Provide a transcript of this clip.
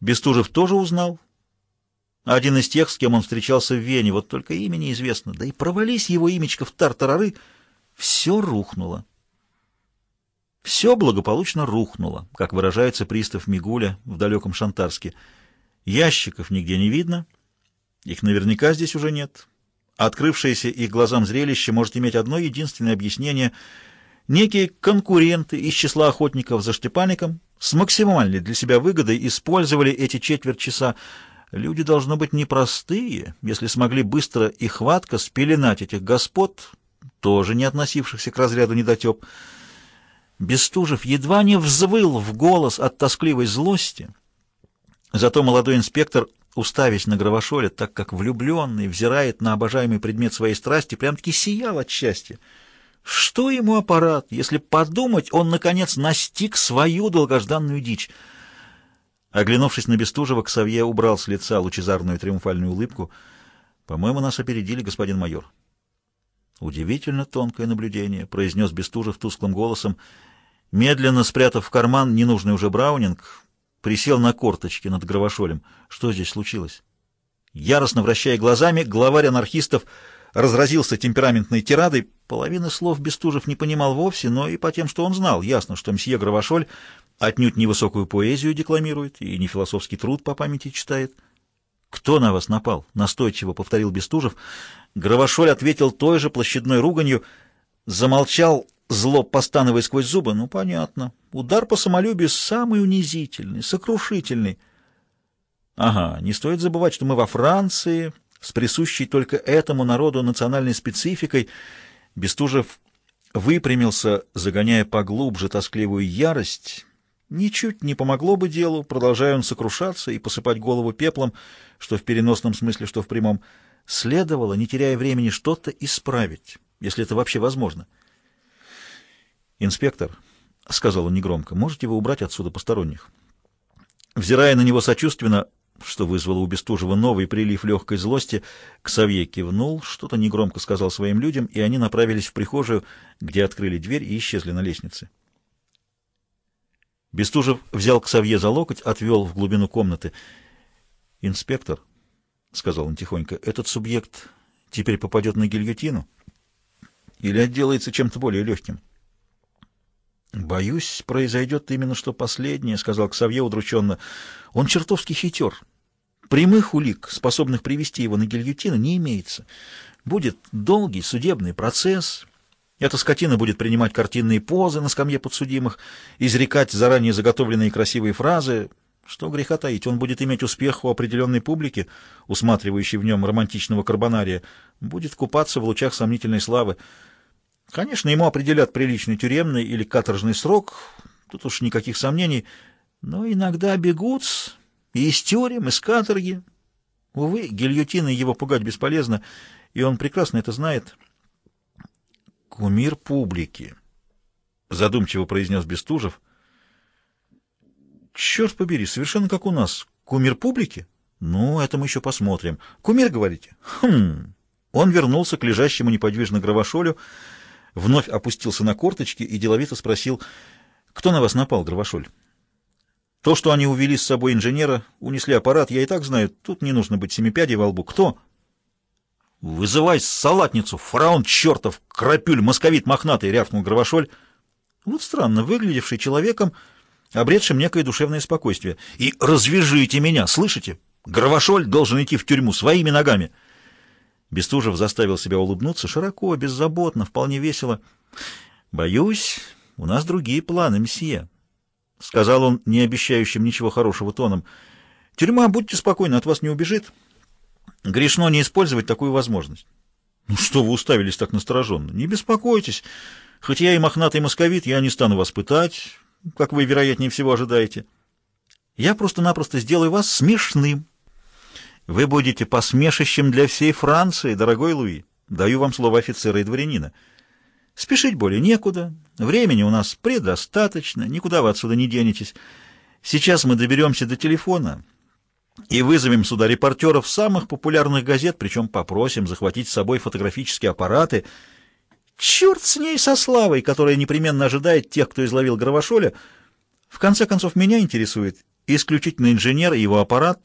Бестужев тоже узнал. Один из тех, с кем он встречался в Вене, вот только имя неизвестно. Да и провались его имечко в тартарары, все рухнуло. Все благополучно рухнуло, как выражается пристав Мигуля в далеком Шантарске. Ящиков нигде не видно, их наверняка здесь уже нет. Открывшееся их глазам зрелище может иметь одно единственное объяснение. Некие конкуренты из числа охотников за штепальником с максимальной для себя выгодой использовали эти четверть часа. Люди, должно быть, непростые, если смогли быстро и хватко спеленать этих господ, тоже не относившихся к разряду недотеп. Бестужев едва не взвыл в голос от тоскливой злости. Зато молодой инспектор, уставясь на Гравошоле, так как влюбленный взирает на обожаемый предмет своей страсти, прям-таки сиял от счастья. Что ему аппарат? Если подумать, он, наконец, настиг свою долгожданную дичь. Оглянувшись на Бестужева, Ксавье убрал с лица лучезарную триумфальную улыбку. «По-моему, нас опередили, господин майор». «Удивительно тонкое наблюдение», — произнес Бестужев тусклым голосом, — Медленно спрятав в карман ненужный уже браунинг, присел на корточки над Гравошолем. Что здесь случилось? Яростно вращая глазами, главарь анархистов разразился темпераментной тирадой. Половины слов Бестужев не понимал вовсе, но и по тем, что он знал, ясно, что мсье Гравошоль отнюдь не высокую поэзию декламирует и не философский труд по памяти читает. «Кто на вас напал?» — настойчиво повторил Бестужев. Гравошоль ответил той же площадной руганью, замолчал, Зло, постановая сквозь зубы, ну, понятно. Удар по самолюбию самый унизительный, сокрушительный. Ага, не стоит забывать, что мы во Франции, с присущей только этому народу национальной спецификой. Бестужев выпрямился, загоняя поглубже тоскливую ярость. Ничуть не помогло бы делу, продолжая он сокрушаться и посыпать голову пеплом, что в переносном смысле, что в прямом. Следовало, не теряя времени, что-то исправить, если это вообще возможно. — «Инспектор», — сказал он негромко, — «можете вы убрать отсюда посторонних?» Взирая на него сочувственно, что вызвало у Бестужева новый прилив легкой злости, Ксавье кивнул, что-то негромко сказал своим людям, и они направились в прихожую, где открыли дверь и исчезли на лестнице. Бестужев взял Ксавье за локоть, отвел в глубину комнаты. «Инспектор», — сказал он тихонько, — «этот субъект теперь попадет на гильотину или отделается чем-то более легким?» «Боюсь, произойдет именно что последнее», — сказал Ксавье удрученно. «Он чертовски хитер. Прямых улик, способных привести его на гильотину, не имеется. Будет долгий судебный процесс. Эта скотина будет принимать картинные позы на скамье подсудимых, изрекать заранее заготовленные красивые фразы. Что греха таить, он будет иметь успех у определенной публики, усматривающей в нем романтичного карбонария, будет купаться в лучах сомнительной славы». Конечно, ему определят приличный тюремный или каторжный срок, тут уж никаких сомнений, но иногда бегут и из тюрем, из каторги. Увы, гильотиной его пугать бесполезно, и он прекрасно это знает. «Кумир публики», — задумчиво произнес Бестужев. «Черт побери, совершенно как у нас. Кумир публики? Ну, это мы еще посмотрим. Кумир, говорите? Хм...» Он вернулся к лежащему неподвижно Гравошолю, вновь опустился на корточки и деловито спросил, «Кто на вас напал, Гравошоль?» «То, что они увели с собой инженера, унесли аппарат, я и так знаю, тут не нужно быть семипядей во лбу. Кто?» «Вызывай салатницу, фараон чертов, крапюль, московит мохнатый!» — рявкнул Гравошоль. Вот странно, выглядевший человеком, обретшим некое душевное спокойствие. «И развяжите меня, слышите? Гравошоль должен идти в тюрьму своими ногами!» Бестужев заставил себя улыбнуться широко, беззаботно, вполне весело. «Боюсь, у нас другие планы, мсье», — сказал он, не обещающим ничего хорошего тоном. «Тюрьма, будьте спокойны, от вас не убежит. Грешно не использовать такую возможность». «Ну что вы уставились так настороженно? Не беспокойтесь. Хоть я и мохнатый московит, я не стану вас пытать, как вы, вероятнее всего, ожидаете. Я просто-напросто сделаю вас смешным». Вы будете посмешищем для всей Франции, дорогой Луи. Даю вам слово офицера и дворянина. Спешить более некуда. Времени у нас предостаточно. Никуда вы отсюда не денетесь. Сейчас мы доберемся до телефона и вызовем сюда репортеров самых популярных газет, причем попросим захватить с собой фотографические аппараты. Черт с ней со славой, которая непременно ожидает тех, кто изловил Гравошоля. В конце концов, меня интересует исключительно инженер и его аппарат